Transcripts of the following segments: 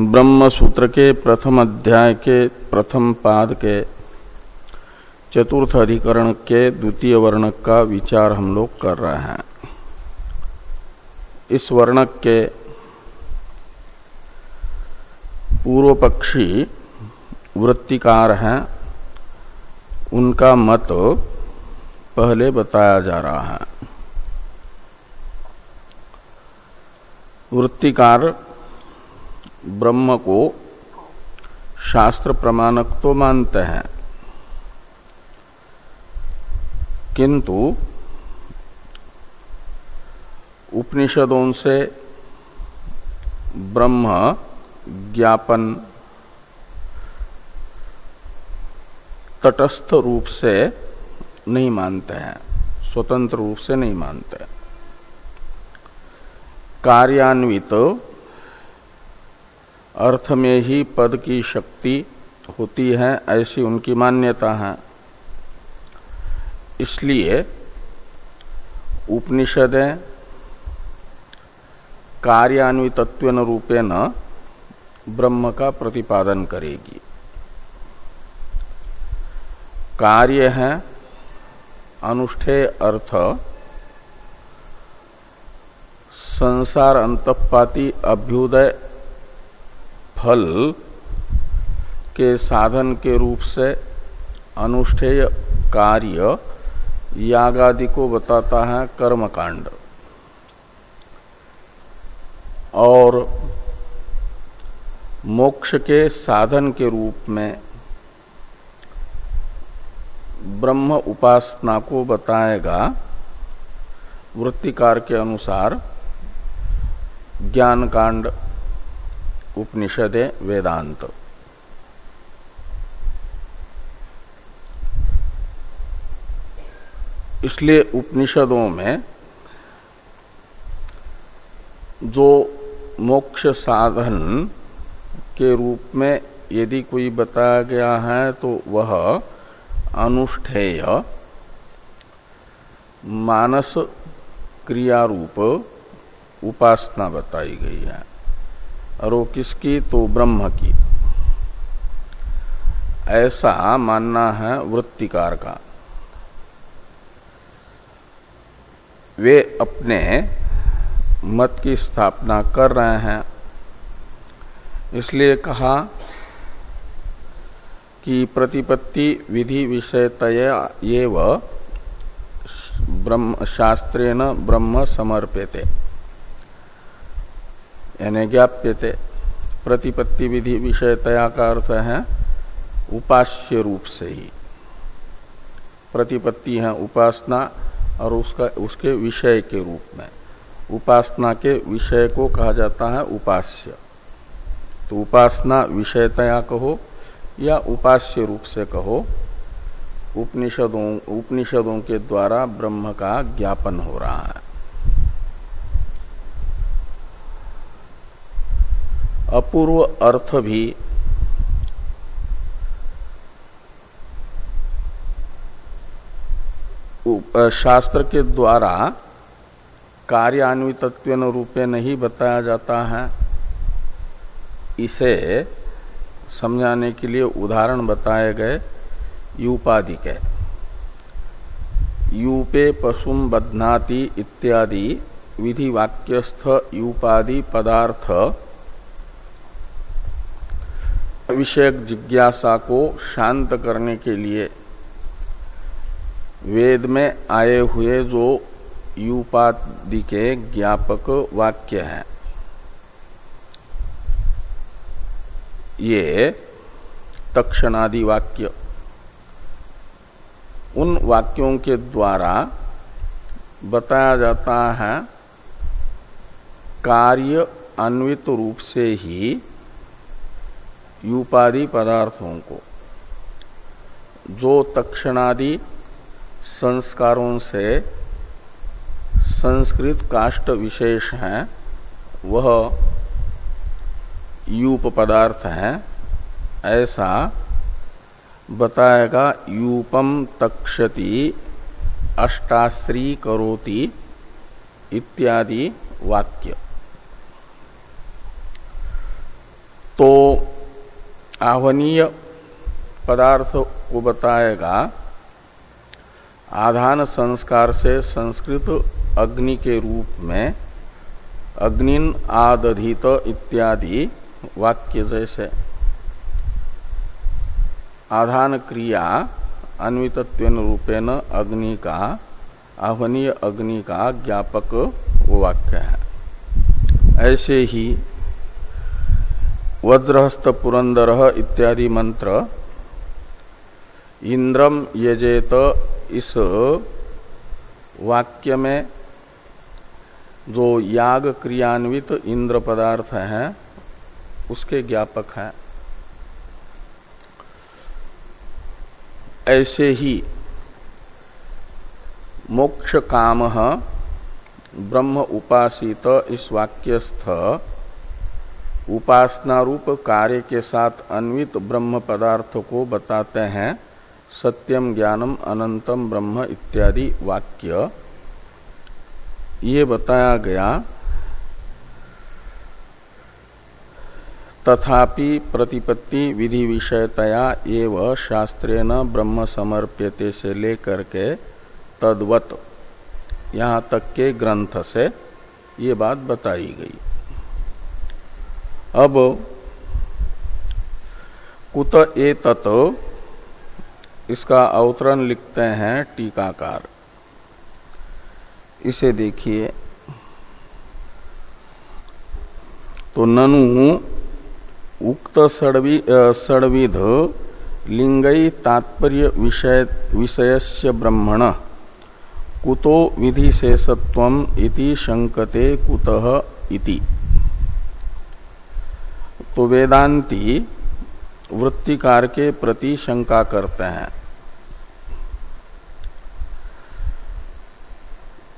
ब्रह्म सूत्र के प्रथम अध्याय के प्रथम पाद के चतुर्थ अधिकरण के द्वितीय वर्णक का विचार हम लोग कर रहे हैं। इस वर्णक के पूर्व पक्षी वृत्तिकार हैं। उनका मत पहले बताया जा रहा है। वृत्तिकार ब्रह्म को शास्त्र प्रमाणक तो मानते हैं। किंतु उपनिषदों से ब्रह्म ज्ञापन तटस्थ रूप से नहीं मानते हैं, स्वतंत्र रूप से नहीं मानते। कार्यान्वित अर्थ में ही पद की शक्ति होती है, ऐसी उनकी मान्यता है। इसलिए उपनिषदें कार्यान्वितत्व रूपेण ब्रह्म का प्रतिपादन करेगी। कार्य है अनुष्ठेय अर्थ, संसार अंतपाती अभ्युदय फल के साधन के रूप से अनुष्ठेय कार्य यागादि को बताता है कर्मकांड। और मोक्ष के साधन के रूप में ब्रह्म उपासना को बताएगा। वृत्तिकार के अनुसार ज्ञान कांड उपनिषद वेदांत। इसलिए उपनिषदों में जो मोक्ष साधन के रूप में यदि कोई बताया गया है तो वह अनुष्ठेय मानस क्रिया रूप उपासना बताई गई है। और वो किसकी? तो ब्रह्म की। ऐसा मानना है वृत्तिकार का। वे अपने मत की स्थापना कर रहे हैं। इसलिए कहा कि प्रतिपत्ति विधि विषयतया ये ब्रह्म शास्त्रेण ब्रह्म समर्प्यते। यानी ज्ञाप्यते प्रतिपत्ति विधि विषयतया का अर्थ है, उपास्य रूप से ही। प्रतिपत्ति है उपासना और उसका, उसके विषय के रूप में। उपासना के विषय को कहा जाता है उपास्य। तो उपासना विषयतया कहो या उपास्य रूप से कहो, उपनिषदों उपनिषदों के द्वारा ब्रह्म का ज्ञापन हो रहा है। अपूर्व अर्थ भी शास्त्र के द्वारा कार्यान्वितत्व रूपे नहीं बताया जाता है। इसे समझाने के लिए उदाहरण बताए गए यूपादि के। यूपे पशुम बध्नाति इत्यादि विधि वाक्यस्थ यूपादि पदार्थ विषयक जिज्ञासा को शांत करने के लिए वेद में आए हुए जो यूपादि के ज्ञापक वाक्य हैं। ये तक्षणादि वाक्य। उन वाक्यों के द्वारा बताया जाता है कार्य अन्वित रूप से ही यूपादि पदार्थों को, जो तक्षणादि संस्कारों से संस्कृत काष्ट विशेष हैं, वह यूप पदार्थ है, ऐसा बताएगा, यूपम तक्षति अष्टाश्री करोति इत्यादि वाक्य। तो आह्वनीय पदार्थ को बताएगा। आधान संस्कार से संस्कृत अग्नि के रूप में अग्निन आदधित इत्यादि वाक्य जैसे। आधान क्रिया अन्वितत्व रूपेण अग्नि का, आह्वनीय अग्नि का ज्ञापक वाक्य है। ऐसे ही वज्रहस्त पुरंदर इत्यादि मंत्र। इंद्रम यजेत इस वाक्य में जो याग क्रियान्वित इंद्र पदार्थ है, उसके ज्ञापक है। ऐसे ही मोक्ष काम ब्रह्म उपासित इस वाक्यस्थ उपासना रूप कार्य के साथ अन्वित ब्रह्म पदार्थ को बताते हैं। सत्यम ज्ञानम अनंतम ब्रह्म इत्यादि वाक्य। ये बताया गया। तथापि प्रतिपत्ति विधि विषयतया एव शास्त्रेण ब्रह्म समर्प्यते से लेकर के तद्वत। यहाँ तक के ग्रंथ से ये बात बताई गई। अब कुत ए तत्, इसका अवतरण लिखते हैं टीकाकार। इसे देखिए। तो ननु उक्त सड़विध लिंगई तात्पर्य विषय, विषयस्य ब्रह्मण। कुतो विधि इति शंकते कुतः इति। तो वेदांती वृत्तिकार के प्रति शंका करते हैं।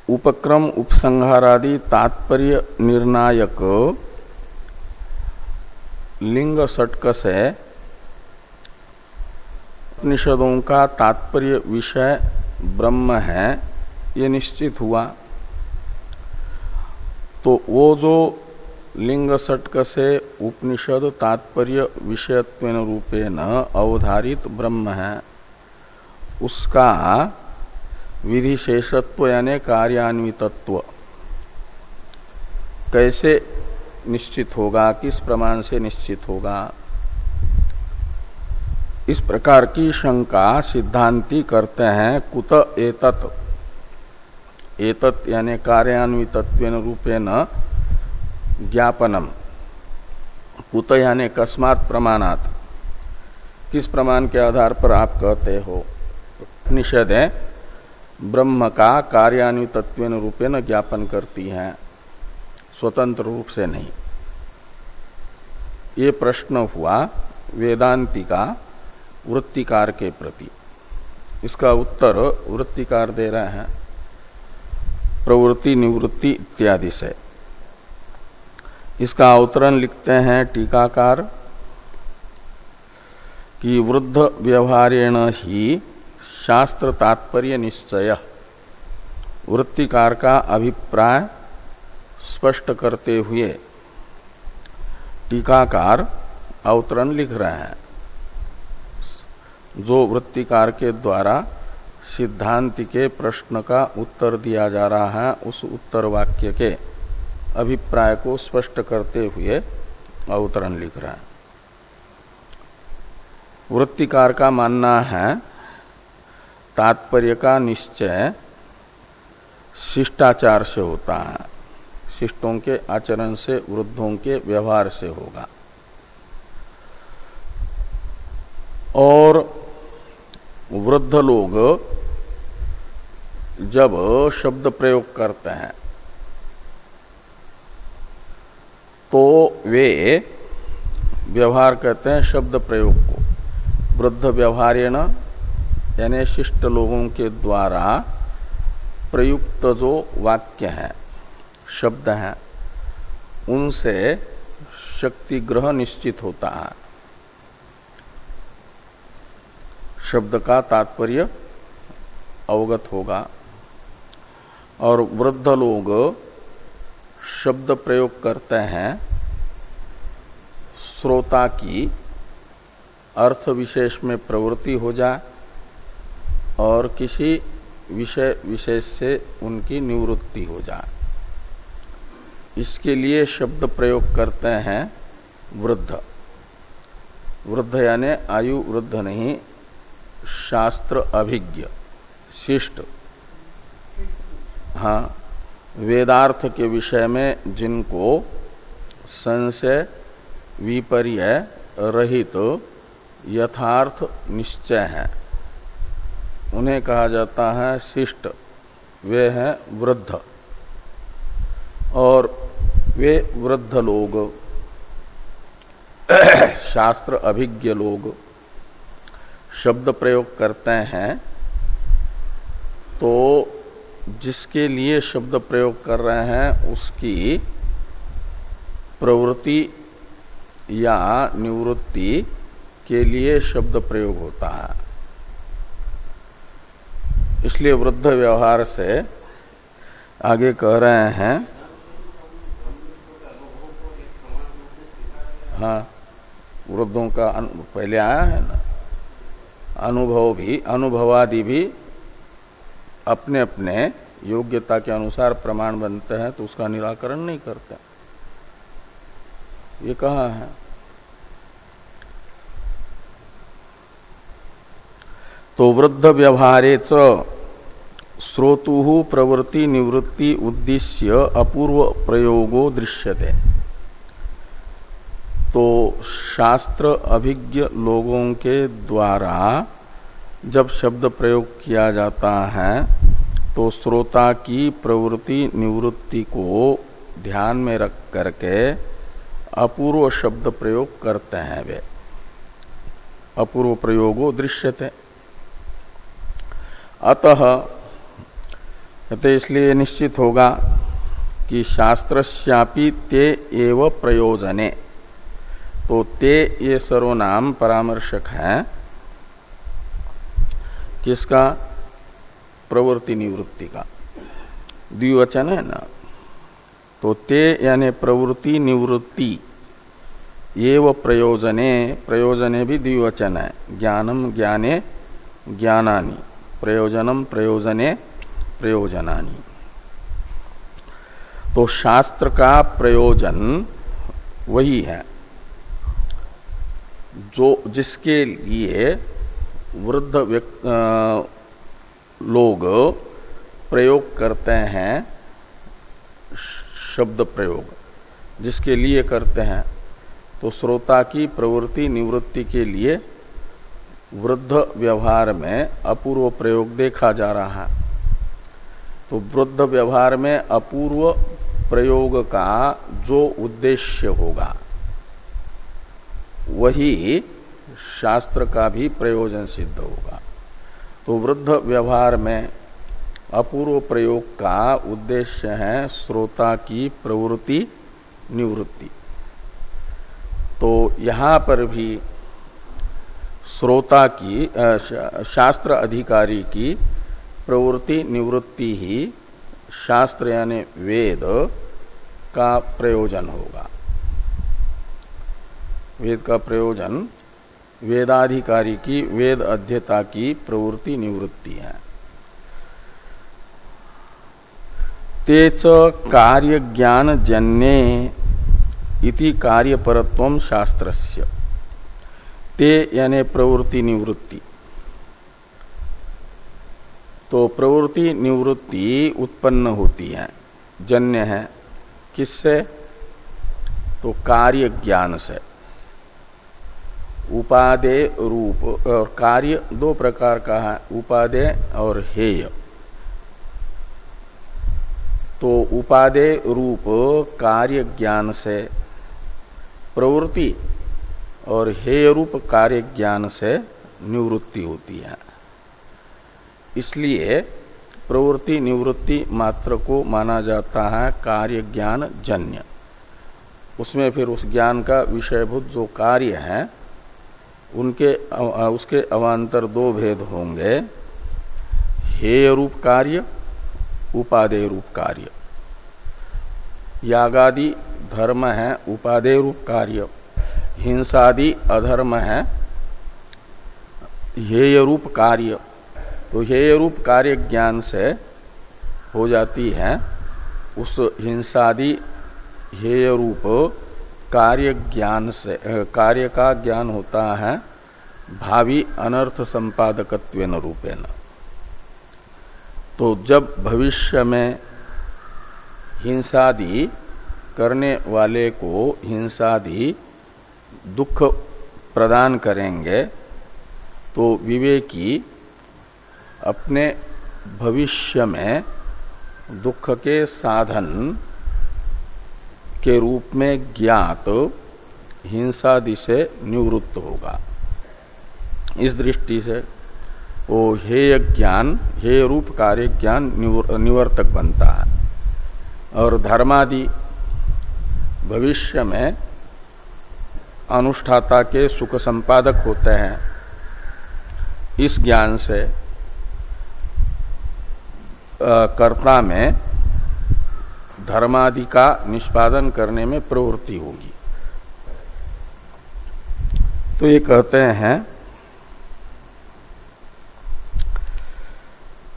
उपक्रम, उपसंहारादि तात्पर्य निर्णायक लिंग षटक से उपनिषदों का तात्पर्य विषय ब्रह्म है, ये निश्चित हुआ। तो वो जो लिंग षटक से उपनिषद तात्पर्य विषयत्व रूपे न अवधारित ब्रह्म है। उसका विधि शेषत्व यानी कार्यान्वितत्व। कैसे निश्चित होगा, किस प्रमाण से निश्चित होगा? इस प्रकार की शंका सिद्धांति करते हैं कुत एतत। एतत यानी कार्यान्वितत्व रूपेण ज्ञापनम। कुत यानी कस्मात प्रमाणात। किस प्रमाण के आधार पर आप कहते हो? निषेध है, ब्रह्म का कार्यान्वितत्व न ज्ञापन करती है। स्वतंत्र रूप से नहीं। ये प्रश्न हुआ वेदांति का वृत्तिकार के प्रति। इसका उत्तर वृत्तिकार दे रहे हैं। प्रवृत्ति, निवृत्ति इत्यादि से। इसका अवतरण लिखते हैं टीकाकार कि वृद्ध व्यवहारेण ही शास्त्र तात्पर्य निश्चय। वृत्तिकार का अभिप्राय स्पष्ट करते हुए टीकाकार अवतरण लिख रहे हैं। जो वृत्तिकार के द्वारा सिद्धांति के प्रश्न का उत्तर दिया जा रहा है, उस उत्तर वाक्य के। अभिप्राय को स्पष्ट करते हुए अवतरण लिख रहा है। वृत्तिकार का मानना है, तात्पर्य का निश्चय शिष्टाचार से होता है। शिष्टों के आचरण से, वृद्धों के व्यवहार से होगा। और वृद्ध लोग जब शब्द प्रयोग करते हैं तो वे व्यवहार कहते हैं शब्द प्रयोग को। वृद्ध व्यवहारेण, यानी शिष्ट लोगों के द्वारा प्रयुक्त जो वाक्य है, शब्द है, उनसे शक्ति ग्रह निश्चित होता है। शब्द का तात्पर्य अवगत होगा। और वृद्ध लोग शब्द प्रयोग करते हैं, श्रोता की अर्थ विशेष में प्रवृत्ति हो जाए और किसी विषय विशेष से उनकी निवृत्ति हो जाए इसके लिए शब्द प्रयोग करते हैं वृद्ध। वृद्ध यानी आयु वृद्ध नहीं, शास्त्र अभिज्ञ, शिष्ट। हाँ वेदार्थ के विषय में जिनको संशय, विपर्य रहित तो यथार्थ निश्चय है। उन्हें कहा जाता है शिष्ट, वे हैं वृद्ध। और वे वृद्ध लोग, शास्त्र अभिज्ञ लोग, शब्द प्रयोग करते हैं तो जिसके लिए शब्द प्रयोग कर रहे हैं, उसकी प्रवृत्ति या निवृत्ति के लिए शब्द प्रयोग होता है। इसलिए वृद्ध व्यवहार से आगे कह रहे हैं हाँ वृद्धों का पहले आया है ना, अनुभव भी, अनुभवादि भी अपने अपने योग्यता के अनुसार प्रमाण बनते हैं तो उसका निराकरण नहीं करते। ये कहा है? तो वृद्ध व्यवहारे स्रोतु प्रवृत्ति निवृत्ति उद्देश्य अपूर्व प्रयोगो दृश्यते। तो शास्त्र अभिज्ञ लोगों के द्वारा जब शब्द प्रयोग किया जाता है तो श्रोता की प्रवृत्ति निवृत्ति को ध्यान में रख करके अपूर्व शब्द प्रयोग करते हैं वे। अपूर्व प्रयोगो दृश्यते। अतः तो इसलिए निश्चित होगा कि शास्त्रश्यापी ते एव प्रयोजने। तो ते ये सर्वनाम परामर्शक है। किसका? प्रवृत्ति निवृत्ति का। द्विवचन है ना? तो ते यानी प्रवृत्ति निवृत्ति ये वो प्रयोजने प्रयोजने भी द्विवचन है। ज्ञानम ज्ञाने ज्ञानानि, प्रयोजनम प्रयोजने प्रयोजनानि। तो शास्त्र का प्रयोजन वही है। जो जिसके लिए वृद्ध लोग प्रयोग करते हैं, शब्द प्रयोग, जिसके लिए करते हैं। तो श्रोता की प्रवृत्ति, निवृत्ति के लिए वृद्ध व्यवहार में अपूर्व प्रयोग देखा जा रहा है। तो वृद्ध व्यवहार में अपूर्व प्रयोग का जो उद्देश्य होगा, वही शास्त्र का भी प्रयोजन सिद्ध होगा। तो वृद्ध व्यवहार में अपूर्व प्रयोग का उद्देश्य है श्रोता की प्रवृत्ति निवृत्ति। तो यहाँ पर भी श्रोता की शास्त्र अधिकारी की प्रवृत्ति निवृत्ति ही शास्त्र यानी वेद का प्रयोजन होगा। वेद का प्रयोजन वेदाधिकारी की वेद अध्यता की प्रवृत्ति निवृत्ति है। तेच कार्य ज्ञान जन्य इति कार्य परत्व शास्त्रस्य। ते यानी प्रवृत्ति निवृत्ति। तो प्रवृत्ति निवृत्ति उत्पन्न होती है। जन्य है। किससे? तो कार्य ज्ञान से। उपादेय रूप और कार्य दो प्रकार का है उपादेय और हेय। तो उपादेय रूप कार्य ज्ञान से, प्रवृत्ति और हेय रूप कार्य ज्ञान से निवृत्ति होती है। इसलिए प्रवृत्ति निवृत्ति मात्र को माना जाता है कार्य ज्ञान जन्य। उसमें फिर उस ज्ञान का विषयभूत जो कार्य है उनके उसके अवान्तर दो भेद होंगे। हेय रूप कार्य, उपादेय रूप कार्य। यागादि धर्म है, उपादेय रूप कार्य। हिंसादि अधर्म है, हेय रूप कार्य। तो हेय रूप कार्य ज्ञान से हो जाती है, उस हिंसादि हेय रूप कार्य ज्ञान से कार्य का ज्ञान होता है भावी अनर्थ संपादकत्व रूपेण। तो जब भविष्य में हिंसादि करने वाले को हिंसादि दुख प्रदान करेंगे तो विवेकी अपने भविष्य में दुख के साधन के रूप में ज्ञात हिंसादि से निवृत्त होगा। इस दृष्टि से वो हेय ज्ञान, हेय रूप कार्य ज्ञान निवर्तक बनता है। और धर्मादि भविष्य में अनुष्ठाता के सुख संपादक होते हैं। इस ज्ञान से कर्ता में धर्मादि का निष्पादन करने में प्रवृत्ति होगी। तो ये कहते हैं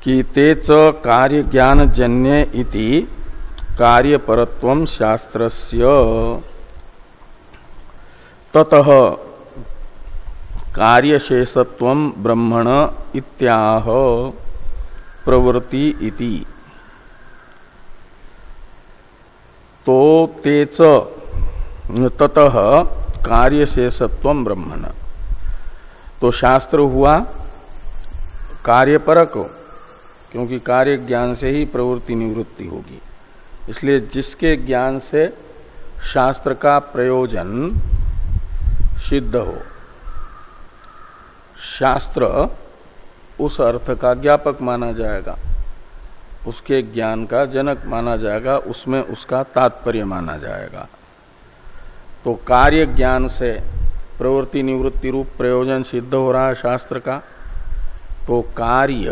कि तेच कार्य ज्ञान जन्य इति कार्य परत्व शास्त्रस्य। ततः कार्यशेषत्व ब्रह्मण इत्याह प्रवृत्ति इति। तो तेच ततः कार्यशेषत्व ब्रह्मण। तो शास्त्र हुआ, कार्यपरक, क्योंकि कार्य ज्ञान से ही प्रवृत्ति निवृत्ति होगी। इसलिए जिसके ज्ञान से शास्त्र का प्रयोजन सिद्ध हो, शास्त्र उस अर्थ का ज्ञापक माना जाएगा। उसके ज्ञान का जनक माना जाएगा, उसमें उसका तात्पर्य माना जाएगा। तो कार्य ज्ञान से प्रवृत्ति निवृत्ति रूप प्रयोजन सिद्ध हो रहा है शास्त्र का। तो कार्य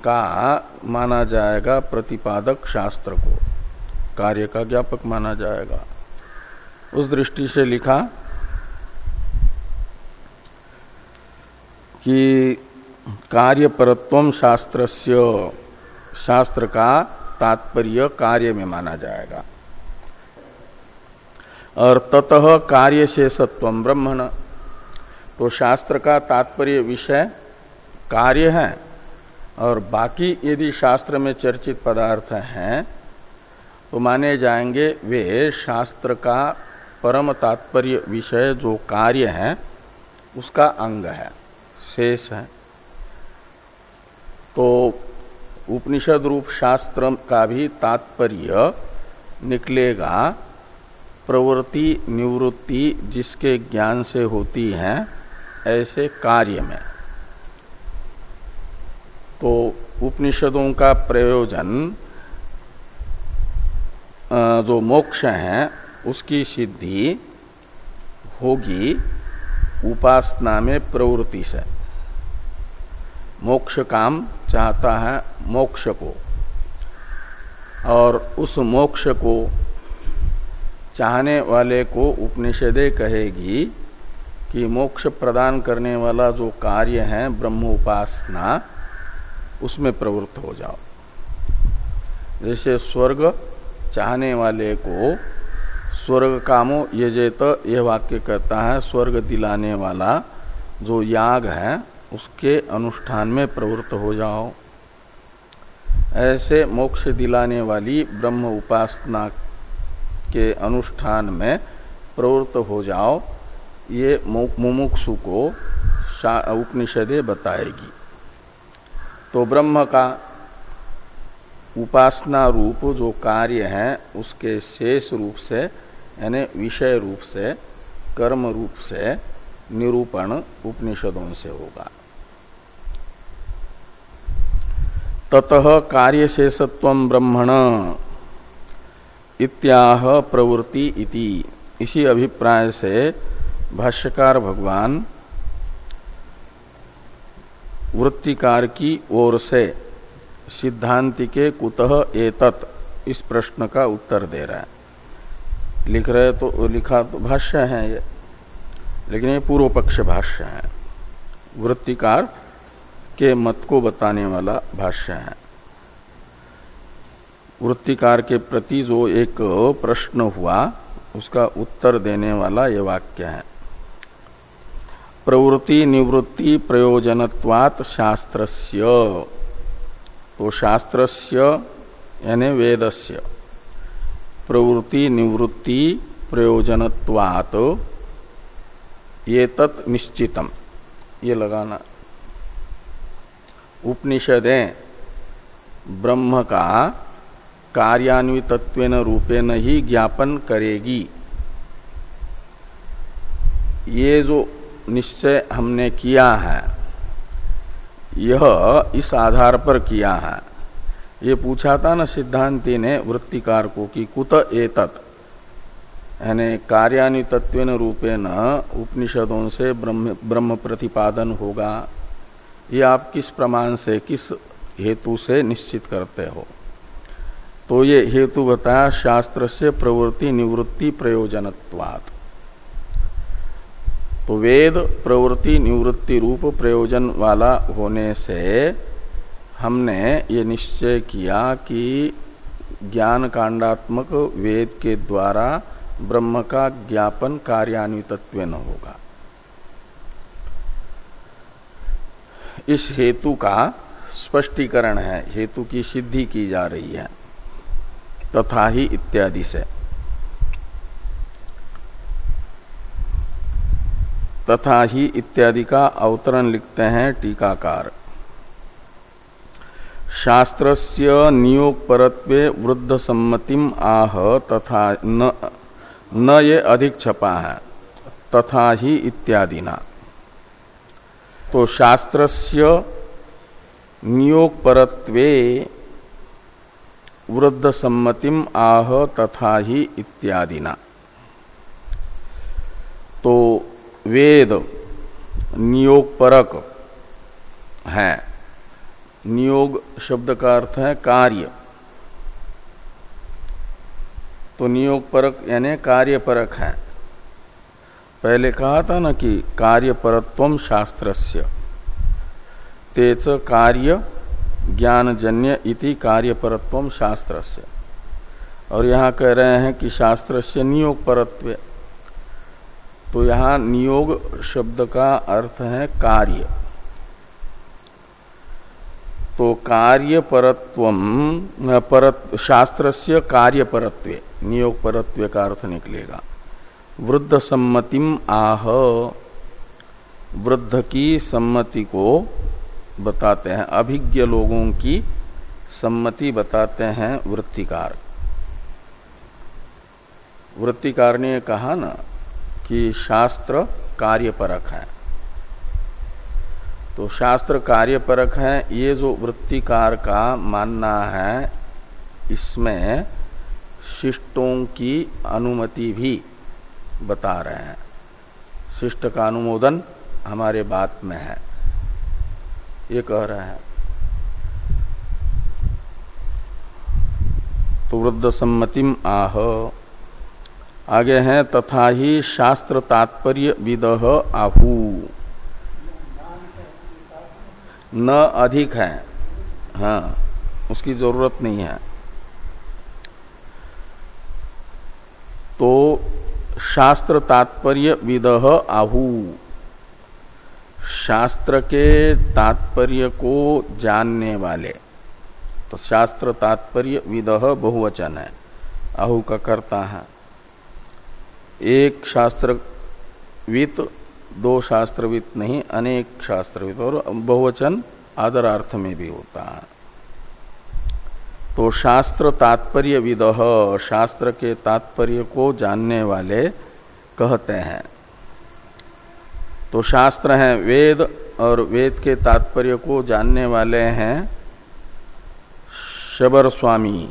का माना जाएगा प्रतिपादक शास्त्र को। कार्य का ज्ञापक माना जाएगा। उस दृष्टि से लिखा कि कार्य परत्व शास्त्रस्य शास्त्र का तात्पर्य कार्य में माना जाएगा। और ततः कार्य शेषत्व ब्रह्मण। तो शास्त्र का तात्पर्य विषय कार्य है, और बाकी यदि शास्त्र में चर्चित पदार्थ हैं तो माने जाएँगे वे शास्त्र का परम तात्पर्य विषय जो कार्य है, उसका अंग है, शेष है। तो उपनिषद रूप शास्त्र का भी तात्पर्य निकलेगा, प्रवृत्ति निवृत्ति जिसके ज्ञान से होती है, ऐसे कार्य में। तो उपनिषदों का प्रयोजन जो मोक्ष है, उसकी सिद्धि होगी उपासना में प्रवृत्ति से। मोक्ष काम चाहता है मोक्ष को। और उस मोक्ष को चाहने वाले को उपनिषदे कहेगी कि मोक्ष प्रदान करने वाला जो कार्य है ब्रह्म उपासना, उसमें प्रवृत्त हो जाओ। जैसे स्वर्ग चाहने वाले को स्वर्ग कामो यजेत, यह वाक्य कहता है, स्वर्ग दिलाने वाला जो याग है उसके अनुष्ठान में प्रवृत्त हो जाओ। ऐसे मोक्ष दिलाने वाली ब्रह्म उपासना के अनुष्ठान में प्रवृत्त हो जाओ। ये मुमुक्षु को उपनिषदे बताएगी। तो ब्रह्म का उपासना रूप जो कार्य है, उसके शेष रूप से, यानी विषय रूप से, कर्म रूप से निरूपण उपनिषदों से होगा। ततः कार्य शेषत्व ब्रह्मण इत्याह प्रवृत्ति इति। इसी अभिप्राय से भाष्यकार भगवान वृत्तिकार की ओर से सिद्धांति के कुतः एतत इस प्रश्न का उत्तर दे रहा है। लिख रहे तो लिखा तो भाष्य है ये, लेकिन ये पूर्व पक्ष भाष्य है। वृत्तिकार के मत को बताने वाला भाष्य है। वृत्तिकार के प्रति जो एक प्रश्न हुआ, उसका उत्तर देने वाला ये वाक्य है। प्रवृत्ति निवृत्ति प्रयोजनत्वात शास्त्रस्य। तो शास्त्रस्य, यानी वेदस्य। प्रवृत्ति निवृत्ति प्रयोजनत्वात ये तत् निश्चितम। ये लगाना उपनिषदें ब्रह्म का कार्यान्वित रूपेण ही ज्ञापन करेगी। ये जो निश्चय हमने किया है, यह इस आधार पर किया है। ये पूछा था ना सिद्धांति ने वृत्तिकार को कि कुत एतत्? यानी कार्यान्वित रूपेण उपनिषदों से ब्रह्म ब्रह्म प्रतिपादन होगा। ये आप किस प्रमाण से, किस हेतु से निश्चित करते हो। तो ये हेतु बताया शास्त्र से प्रवृत्ति निवृत्ति प्रयोजनत्वात्। तो वेद प्रवृत्ति निवृत्ति रूप प्रयोजन वाला होने से हमने ये निश्चय किया कि ज्ञान कांडात्मक वेद के द्वारा ब्रह्म का ज्ञापन कार्यान्वित न होगा। इस हेतु का स्पष्टीकरण है हेतु की सिद्धि की जा रही है तथा ही इत्यादि से। तथा ही इत्यादि का अवतरण लिखते हैं टीकाकार। शास्त्रस्य नियोग परत्वे वृद्ध सम्मतिम आह तथा न, न ये अधिक छपा है तथा ही इत्यादि ना तो शास्त्रस्य नियोग परत्वे वृद्ध सम्मतिम आह तथा ही इत्यादि ना तो वेद नियोग परक है। नियोग शब्द का अर्थ है कार्य। तो नियोग परक यानी कार्य परक है। पहले कहा था ना कि कार्य परत्व शास्त्रस्य। तेच कार्य ज्ञानजन्य इति कार्य परत्व शास्त्रस्य। और यहाँ कह रहे हैं कि शास्त्र से नियोग परत्व तो यहाँ नियोग शब्द का अर्थ है कार्य। तो कार्य परत्व परत शास्त्र से कार्य परत्व नियोग परत्व का अर्थ निकलेगा। वृद्ध सम्मतिम आह। वृद्ध की सम्मति को बताते हैं। अभिज्ञ लोगों की सम्मति बताते हैं वृत्तिकार। वृत्तिकार ने कहा ना कि शास्त्र कार्यपरक है। तो शास्त्र कार्यपरक है, ये जो वृत्तिकार का मानना है, इसमें शिष्टों की अनुमति भी बता रहे हैं। शिष्ट का अनुमोदन हमारे बात में है। ये कह रहे हैं। तो वृद्ध सम्मतिम आह। आगे हैं, तथा ही शास्त्र तात्पर्य विदह आहू। न अधिक है। हाँ उसकी ज़रूरत नहीं है। तो शास्त्र तात्पर्य विदह आहू। शास्त्र के तात्पर्य को जानने वाले। तो शास्त्र तात्पर्य विदह बहुवचन है। आहू का करता है। एक शास्त्रवित, दो शास्त्रवित नहीं, अनेक शास्त्रवित और बहुवचन आदरार्थ में भी होता है। तो शास्त्र तात्पर्य विदह शास्त्र के तात्पर्य को जानने वाले कहते हैं। तो शास्त्र हैं, वेद और वेद के तात्पर्य को जानने वाले हैं शबर स्वामी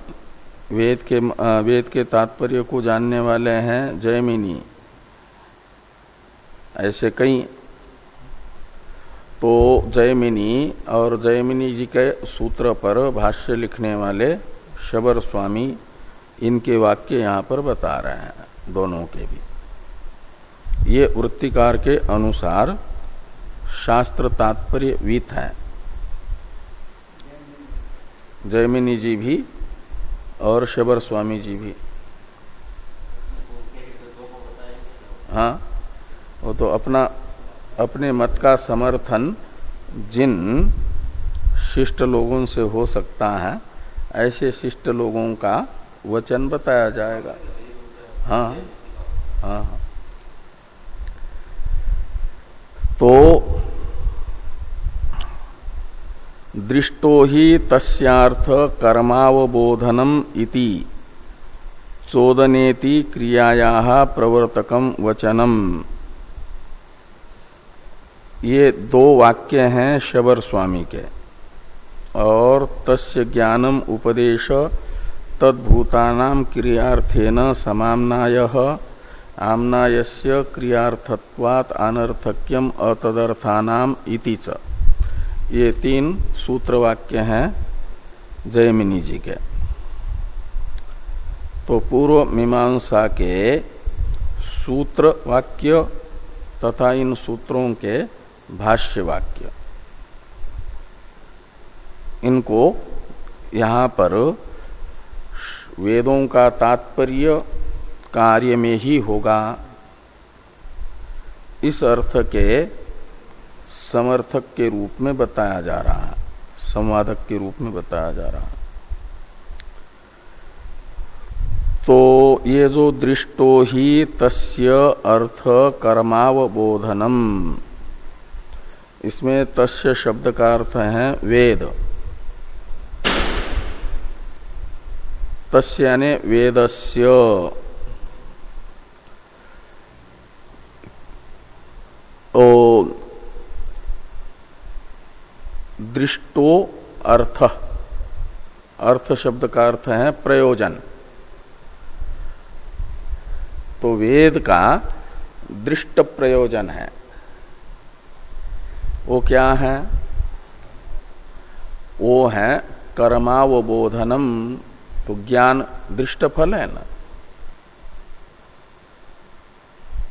वेद के वेद के तात्पर्य को जानने वाले हैं जयमिनी। ऐसे कई तो जयमिनी और जयमिनी जी के सूत्र पर भाष्य लिखने वाले शबर स्वामी इनके वाक्य यहाँ पर बता रहे हैं, दोनों के भी। ये वृत्तिकार के अनुसार शास्त्र तात्पर्य वित है। जयमिनी जी भी और शबर स्वामी जी भी। हाँ वो तो अपना अपने मत का समर्थन जिन शिष्ट लोगों से हो सकता है, ऐसे शिष्ट लोगों का वचन बताया जाएगा हाँ हाँ। तो दृष्टो ही तस्यार्थ कर्मावबोधनम इति चोदनेति क्रियाया प्रवर्तकम वचनम ये दो वाक्य हैं शबर स्वामी के। और तस्य ज्ञानम उपदेश तद्भूतानाम क्रियार्थेन समामनाय। आमनायस्य क्रियार्थत्वात् अनर्थक्यम अतदर्थानाम इति च। ये तीन सूत्र वाक्य हैं जयमिनी जी के। तो पूर्व मीमांसा के सूत्र वाक्य तथा इन सूत्रों के भाष्य वाक्य इनको यहाँ पर वेदों का तात्पर्य कार्य में ही होगा। इस अर्थ के समर्थक के रूप में बताया जा रहा है। संवादक के रूप में बताया जा रहा है। तो ये जो दृष्टो ही तस्य अर्थ कर्मावबोधनम। इसमें तस्य शब्द का अर्थ है वेद। तस्य यानी वेदस्य। ओ, दृष्टो अर्थ। अर्थ शब्द का अर्थ है प्रयोजन। तो वेद का दृष्ट प्रयोजन है। वो क्या है? वो है कर्मावबोधनम। तो ज्ञान दृष्ट फल है ना?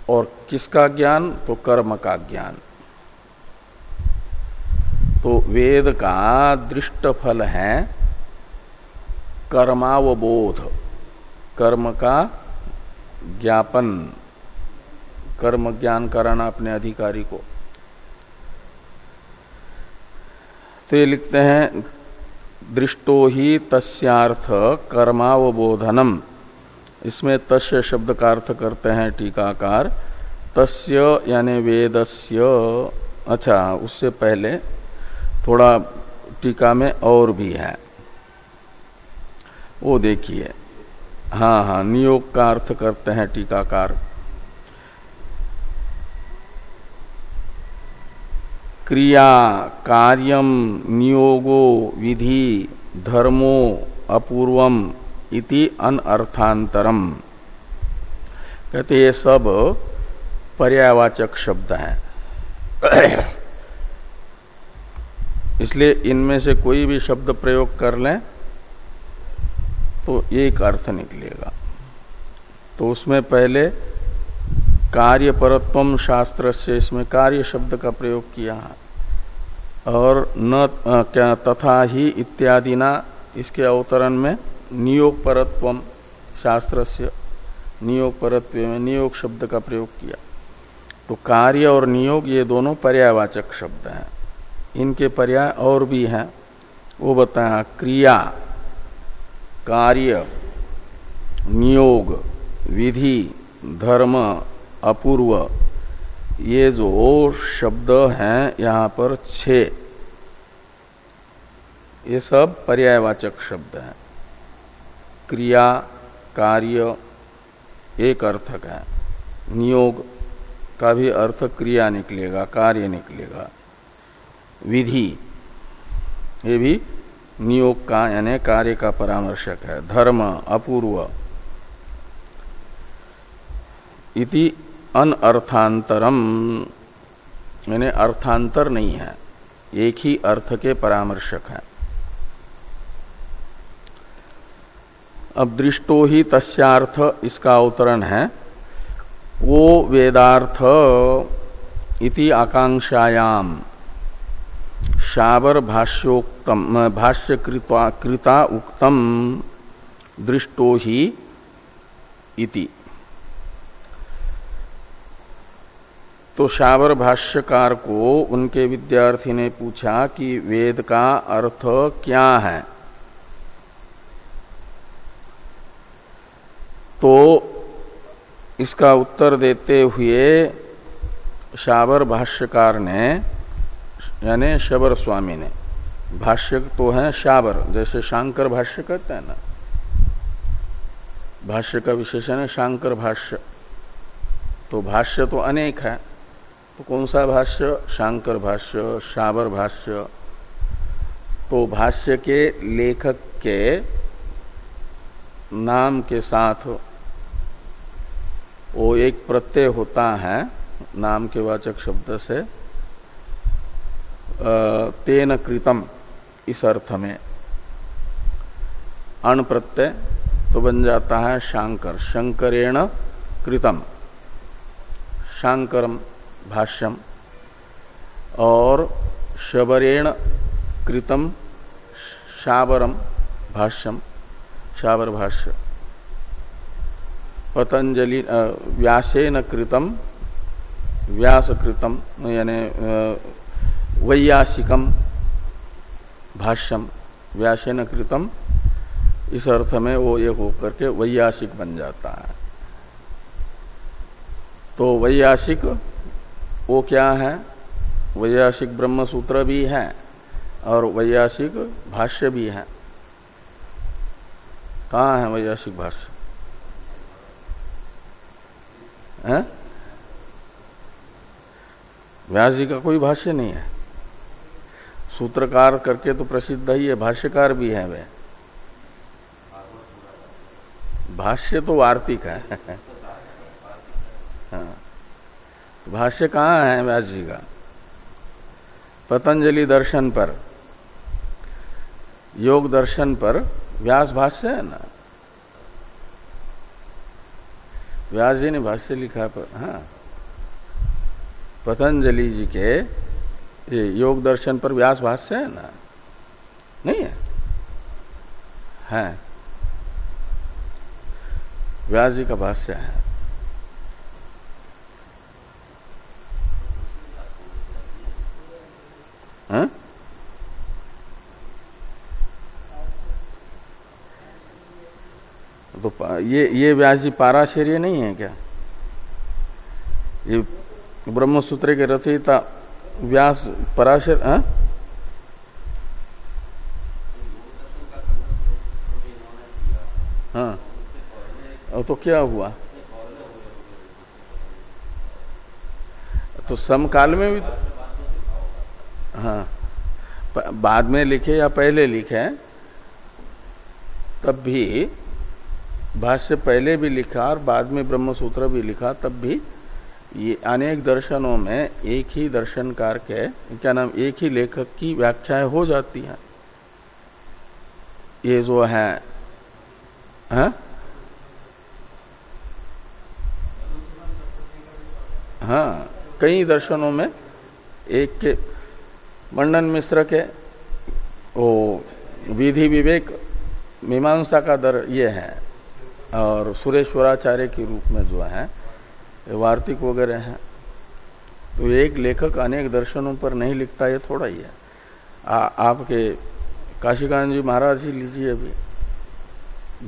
और किसका ज्ञान? तो कर्म का ज्ञान। तो वेद का दृष्ट फल है कर्मावबोध। कर्म का ज्ञापन। कर्म ज्ञान कराना अपने अधिकारी को। तो लिखते हैं, दृष्टो ही तस्यार्थ कर्मावबोधनम। इसमें तस्य शब्द का अर्थ करते हैं टीकाकार। तस्य यानी वेदस्य। अच्छा उससे पहले थोड़ा टीका में और भी है। वो देखिए। हाँ हाँ नियोग का अर्थ करते हैं टीकाकार। क्रिया कार्यम नियोगो, विधि, धर्मो, अपूर्वम इति अनर्थांतरम कहते ये सब पर्यावाचक शब्द हैं। इसलिए इनमें से कोई भी शब्द प्रयोग कर लें तो एक अर्थ निकलेगा। तो उसमें पहले कार्य परत्व शास्त्र से इसमें कार्य शब्द का प्रयोग किया। है और न क्या तथा ही इत्यादि ना, इसके अवतरण में नियोग परत्व शास्त्र से नियोग परत्व में नियोग शब्द का प्रयोग किया। तो कार्य और नियोग ये दोनों पर्यावाचक शब्द हैं। इनके पर्याय और भी हैं। वो बताया, क्रिया, कार्य, नियोग, विधि, धर्म अपूर्व। ये जो शब्द हैं यहाँ पर छे। ये सब पर्यायवाचक शब्द हैं। क्रिया, कार्य, एक अर्थक है। नियोग का भी अर्थ क्रिया निकलेगा, कार्य निकलेगा। विधि, ये भी नियोग का, यानी कार्य का परामर्शक है। धर्म, अपूर्व। इति अनअर्थांतरम यानी अर्थांतर नहीं है, एक ही अर्थ के परामर्शक है। अब दृष्टो ही तस्यार्थ इसका अवतरण है। वो वेदार्थ इति आकांक्षायाम शाबर भाष्योक्तम भाष्य कृता उक्तम, दृष्टो ही इति। तो शावर भाष्यकार को उनके विद्यार्थी ने पूछा कि वेद का अर्थ क्या है? तो इसका उत्तर देते हुए शावर भाष्यकार ने, यानी शबर स्वामी ने भाष्य तो है शावर, जैसे शांकर भाष्य कहते हैं ना। भाष्य का विशेषण है शांकर भाष्य। तो भाष्य तो अनेक है। तो कौन सा भाष्य? शांकर भाष्य शाबर भाष्य। तो भाष्य के लेखक के नाम के साथ वो एक प्रत्यय होता है, नाम के वाचक शब्द से तेन कृतम इस अर्थ में। अण प्रत्यय तो बन जाता है शांकर। शंकरेण कृतम। शांकरम भाष्यम। और शबरेण कृतम शाबरम भाष्यम। शाबर भाष्य। पतंजलि व्यासेन कृतम व्यास कृतम यानी वैयासिकम भाष्यम। व्यासेन कृतम, इस अर्थ में वो ये होकर के वैयासिक बन जाता है। तो वैयासिक वो क्या है? वैयासिक ब्रह्म सूत्र भी है और वैयासिक भाष्य भी है। कहा है वैयासिक भाष्य? व्यास जी का कोई भाष्य नहीं है। सूत्रकार करके तो प्रसिद्ध ही है, भाष्यकार भी है वे। भाष्य तो वार्तिक है। हाँ। भाष्य कहाँ है व्यास जी का? पतंजलि दर्शन पर। योग दर्शन पर व्यास भाष्य है ना? व्यास जी ने भाष्य लिखा पर हाँ। पतंजलि जी के ये योग दर्शन पर व्यास भाष्य है ना? नहीं है? है। व्यास जी का भाष्य है। हा? तो ये ये व्यास जी पाराशर्य नहीं है क्या ये ब्रह्म सूत्र के रचयिता व्यास पराशर, हा? हाँ तो क्या हुआ तो समकाल में भी तो हाँ। बाद में लिखे या पहले लिखे, तब भी भाष्य पहले भी लिखा और बाद में ब्रह्म सूत्र भी लिखा, तब भी ये अनेक दर्शनों में एक ही दर्शनकार के, क्या नाम, एक ही लेखक की व्याख्याएँ हो जाती हैं। ये जो है हाँ? हाँ कई दर्शनों में एक के मंडन मिश्र के वो विधि विवेक मीमांसा का दर ये है और सुरेश्वराचार्य के रूप में जो है वार्तिक वगैरह है। तो एक लेखक अनेक दर्शनों पर नहीं लिखता ये थोड़ा ही है। आ, आपके काशीकांत जी महाराज ही लीजिए अभी।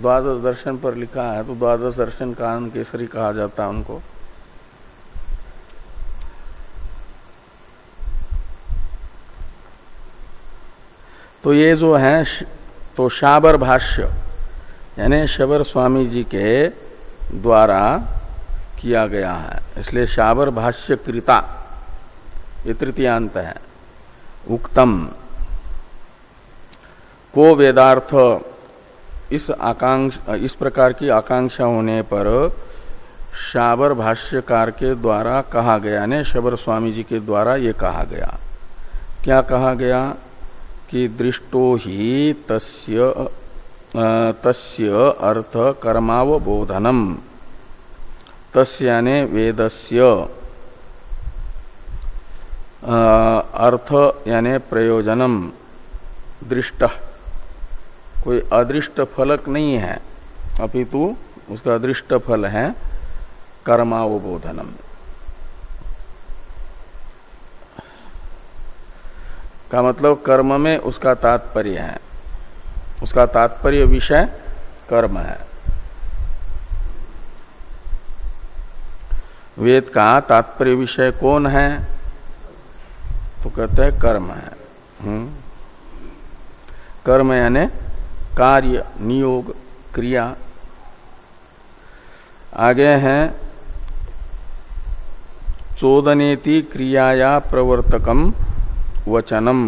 द्वादश दर्शन पर लिखा है तो द्वादश दर्शन कान केसरी कहा जाता है उनको। तो ये जो है तो शाबर भाष्य, यानी शबर स्वामी जी के द्वारा किया गया है। इसलिए शाबर भाष्य कृता, ये तृतीयांत है। उक्तम, को वेदार्थ, इस आकांक्ष, इस प्रकार की आकांक्षा होने पर शाबर भाष्यकार के द्वारा कहा गया ने शबर स्वामी जी के द्वारा ये कहा गया। क्या कहा गया? कि दृष्टो ही तस्य तस्य अर्थ कर्मावबोधनम तस्याने वेदस्य अर्थ यानी प्रयोजनम। दृष्ट, कोई अदृष्ट फलक नहीं है। अपितु उसका अदृष्ट फल है कर्मावबोधनम। का मतलब कर्म में उसका तात्पर्य है। उसका तात्पर्य विषय कर्म है। वेद का तात्पर्य विषय कौन है? तो कहते हैं कर्म है। हम्म। कर्म यानी कार्य, नियोग, क्रिया। आगे हैं, चोदनेति क्रियाया प्रवर्तकम। वचनम।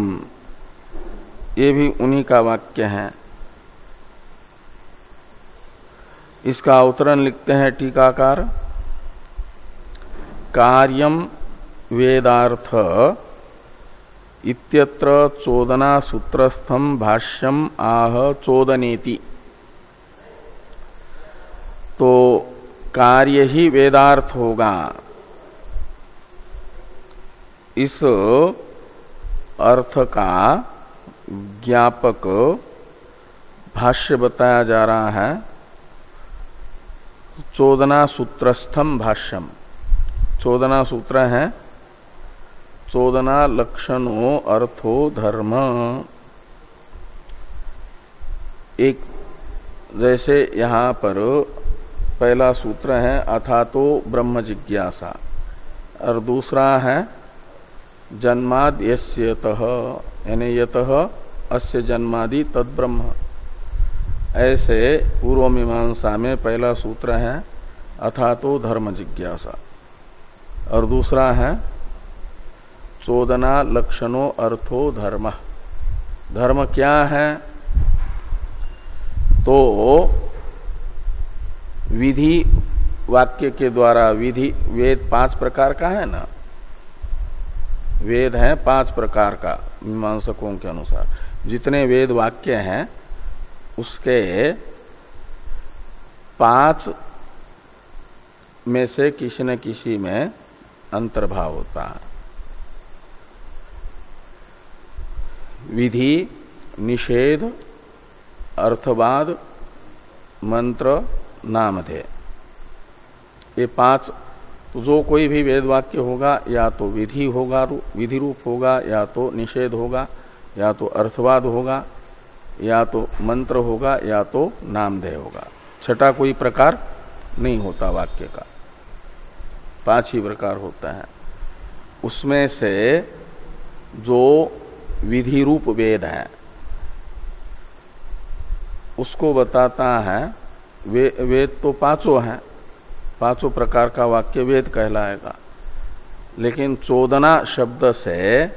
ये भी उन्हीं का वाक्य है। इसका अवतरण लिखते हैं टीकाकार। कार्यम वेदार्थ इत्यत्र चोदना सूत्रस्थम भाष्यम आह चोदनेति। तो कार्य ही वेदार्थ होगा। इस अर्थ का ज्ञापक भाष्य बताया जा रहा है। चोदना सूत्रस्थम भाष्यम। चोदना सूत्र है। चोदना लक्षणों अर्थो धर्म। एक जैसे यहाँ पर पहला सूत्र है अथा तो ब्रह्म जिज्ञासा। और दूसरा है जन्माद यानी यत अस्य जन्मादि तद ब्रह्म ऐसे पूर्व मीमांसा में पहला सूत्र है अथा तो धर्म जिज्ञासा। और दूसरा है, चोदना लक्षणों अर्थो धर्म। धर्म क्या है? तो विधि वाक्य के द्वारा, विधि वेद पाँच प्रकार का है ना? वेद है पाँच प्रकार का मीमांसकों के अनुसार। जितने वेद वाक्य हैं, उसके पाँच में से किसी न किसी में अंतर्भाव होता है। विधि, निषेध, अर्थवाद, मंत्र, नामधेय। ये पाँच तो जो कोई भी वेद वाक्य होगा या तो विधि होगा विधि रूप होगा या तो निषेध होगा या तो अर्थवाद होगा या तो मंत्र होगा या तो नामधेय होगा। छठा कोई प्रकार नहीं होता वाक्य का। पाँच ही प्रकार होता है। उसमें से जो विधि रूप वेद है उसको बताता है वे, वेद तो पाँचों हैं पाँचों प्रकार का वाक्य वेद कहलाएगा। लेकिन चोदना शब्द से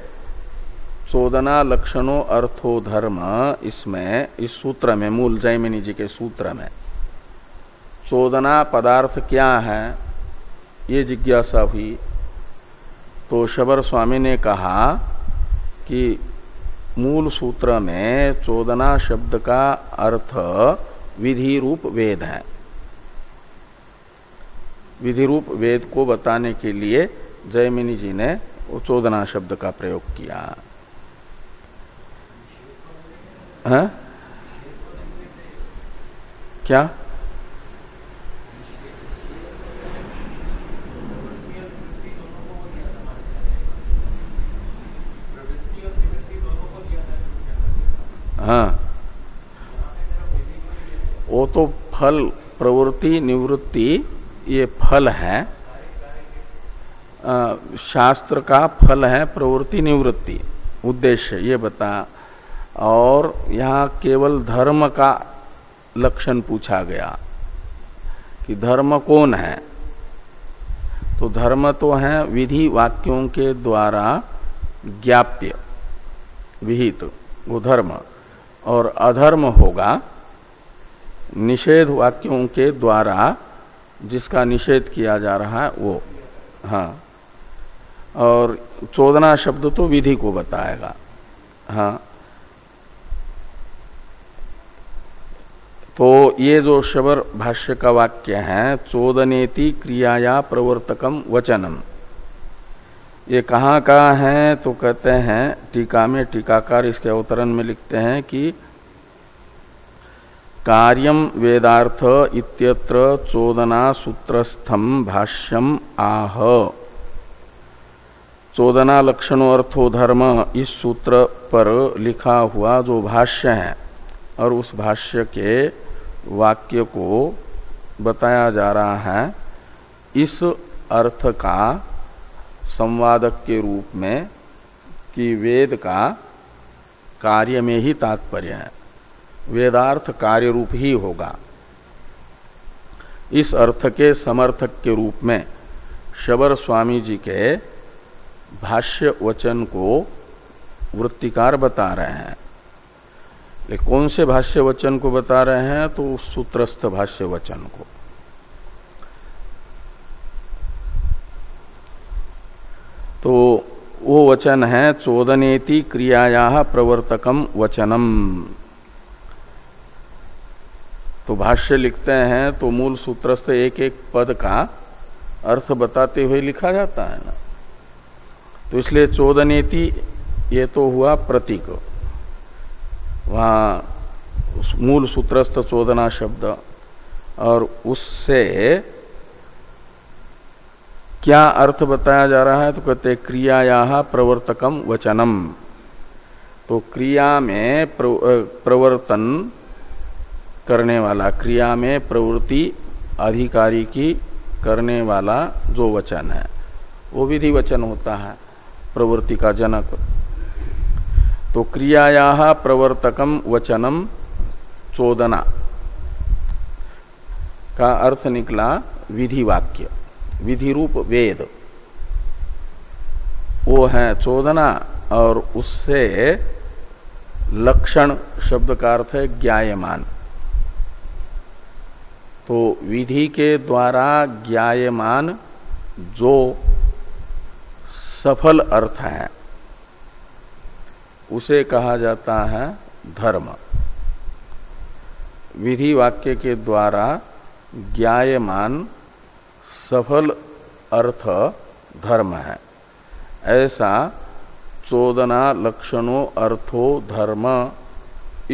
चोदना लक्षणों अर्थो धर्म इसमें, इस सूत्र में, मूल जयमिनी जी के सूत्र में। चोदना पदार्थ क्या है? ये जिज्ञासा हुई। तो शबर स्वामी ने कहा कि मूल सूत्र में चोदना शब्द का अर्थ विधि रूप वेद है। विधि रूप वेद को बताने के लिए जयमिनी जी ने चोदना शब्द का प्रयोग किया। है? क्या? हाँ। वो तो फल, प्रवृत्ति, निवृत्ति ये फल है आ, शास्त्र का फल है प्रवृत्ति निवृत्ति। उद्देश्य ये बता। और यहाँ केवल धर्म का लक्षण पूछा गया कि धर्म कौन है? तो धर्म तो है विधि वाक्यों के द्वारा ज्ञाप्य विहित वो धर्म। और अधर्म होगा निषेध वाक्यों के द्वारा जिसका निषेध किया जा रहा है, वो। हाँ। और चोदना शब्द तो विधि को बताएगा। हाँ। तो ये जो शबर भाष्य का वाक्य है, चोदनेति क्रियाया प्रवर्तकम वचनम ये कहाँ का है तो कहते हैं, टीका में टीकाकार इसके अवतरण में लिखते हैं कि कार्यम वेदार्थ इत्यत्र चोदना सूत्रस्थम भाष्यम आह। चोदना लक्षणों अर्थो धर्म इस सूत्र पर लिखा हुआ जो भाष्य है, और उस भाष्य के वाक्य को बताया जा रहा है, इस अर्थ का संवादक के रूप में कि वेद का कार्य में ही तात्पर्य है। वेदार्थ कार्य रूप ही होगा। इस अर्थ के समर्थक के रूप में शबर स्वामी जी के भाष्य वचन को वृत्तिकार बता रहे हैं। कौन से भाष्य वचन को बता रहे हैं? तो सूत्रस्थ भाष्य वचन को। तो वो वचन है, चोदनेति क्रियाया प्रवर्तकम वचनम। तो भाष्य लिखते हैं तो मूल सूत्रस्थ एक एक पद का अर्थ बताते हुए लिखा जाता है ना। तो इसलिए चोदनेति, ये तो हुआ प्रतीक। वहाँ मूल सूत्रस्थ चोदना शब्द। और उससे क्या अर्थ बताया जा रहा है तो कहते क्रियाया प्रवर्तकम वचनम। तो क्रिया में प्रवर्तन करने वाला, क्रिया में प्रवृत्ति अधिकारी की करने वाला जो वचन है, वो विधि वचन होता है, प्रवृत्ति का जनक। तो क्रियाया प्रवर्तकम वचनम चोदना का अर्थ निकला विधि वाक्य विधि रूप वेद। वो है चोदना और उससे लक्षण शब्द का अर्थ है ज्ञायमान। तो विधि के द्वारा ज्ञायमान जो सफल अर्थ है, उसे कहा जाता है धर्म। विधि वाक्य के द्वारा ज्ञायमान सफल अर्थ धर्म है। ऐसा चोदना लक्षणों अर्थो धर्म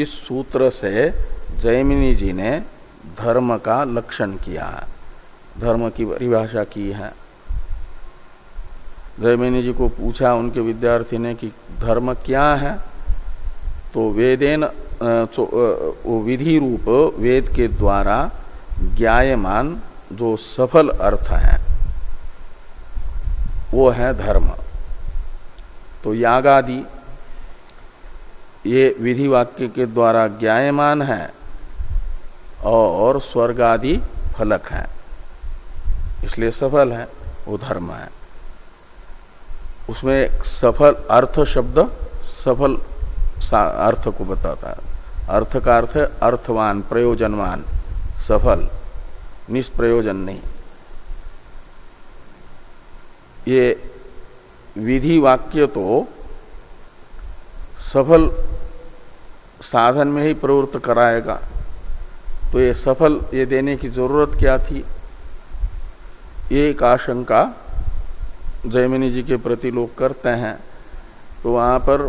इस सूत्र से जयमिनी जी ने धर्म का लक्षण किया है। धर्म की परिभाषा की है। जयमिनी जी को पूछा उनके विद्यार्थी ने कि धर्म क्या है? तो वेदेन विधि रूप वेद के द्वारा ज्ञायमान जो सफल अर्थ है, वो है धर्म। तो याग आदि ये विधि वाक्य के द्वारा ज्ञायमान है और स्वर्ग आदि फलक है। इसलिए सफल है, वो धर्म है। उसमें सफल अर्थ शब्द, सफल अर्थ को बताता है। अर्थ का अर्थ है अर्थवान, प्रयोजनवान, सफल, निष्प्रयोजन नहीं। ये विधि वाक्य तो सफल साधन में ही प्रवृत्त कराएगा। तो ये सफल, ये देने की ज़रूरत क्या थी? ये एक आशंका जयमिनी जी के प्रति लोग करते हैं। तो वहाँ पर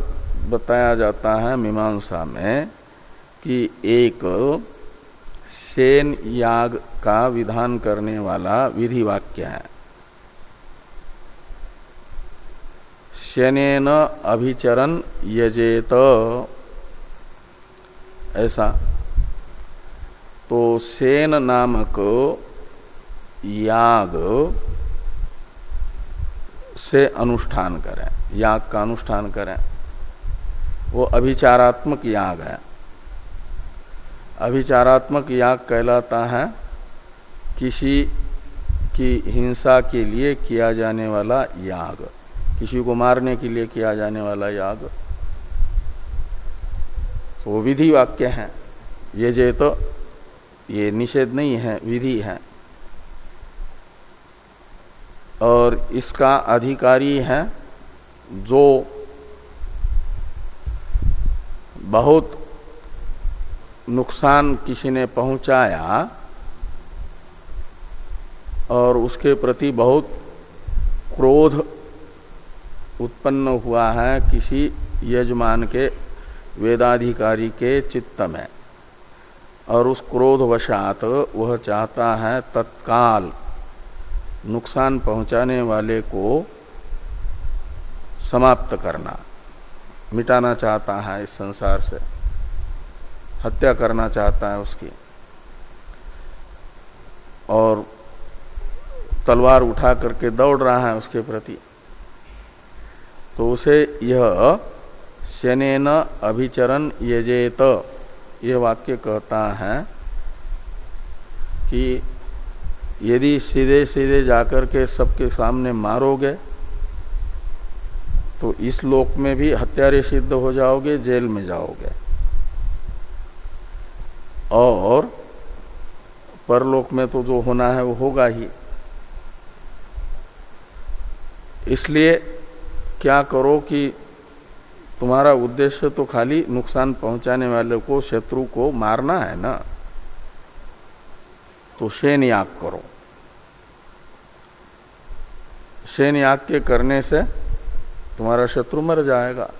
बताया जाता है मीमांसा में कि एक सेन याग का विधान करने वाला विधि वाक्य है। शनेन अभिचरण यजेत। ऐसा। तो सेन नामक याग से अनुष्ठान करें, याग का अनुष्ठान करें। वो अभिचारात्मक याग है। अभिचारात्मक याग कहलाता है किसी की हिंसा के लिए किया जाने वाला याग, किसी को मारने के लिए किया जाने वाला याग। तो विधि वाक्य है। ये जे तो ये निषेध नहीं है, विधि है। और इसका अधिकारी है जो बहुत नुकसान किसी ने पहुँचाया और उसके प्रति बहुत क्रोध उत्पन्न हुआ है किसी यजमान के वेदाधिकारी के चित्त में। और उस क्रोध वशात वह चाहता है तत्काल नुकसान पहुँचाने वाले को समाप्त करना। मिटाना चाहता है इस संसार से। हत्या करना चाहता है उसकी। और तलवार उठा करके दौड़ रहा है उसके प्रति। तो उसे यह शनेन अभिचरण यजेत। ये वाक्य कहता है कि यदि सीधे सीधे जाकर के सबके सामने मारोगे तो इस लोक में भी हत्यारे सिद्ध हो जाओगे, जेल में जाओगे। और परलोक में तो जो होना है वो होगा ही। इसलिए क्या करो कि तुम्हारा उद्देश्य तो खाली नुकसान पहुँचाने वाले को, शत्रु को मारना है ना? तो शेन याग करो। शेन याग के करने से तुम्हारा शत्रु मर जाएगा।